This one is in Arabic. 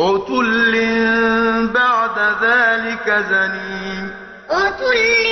عتل بعد ذلك زنيم عتل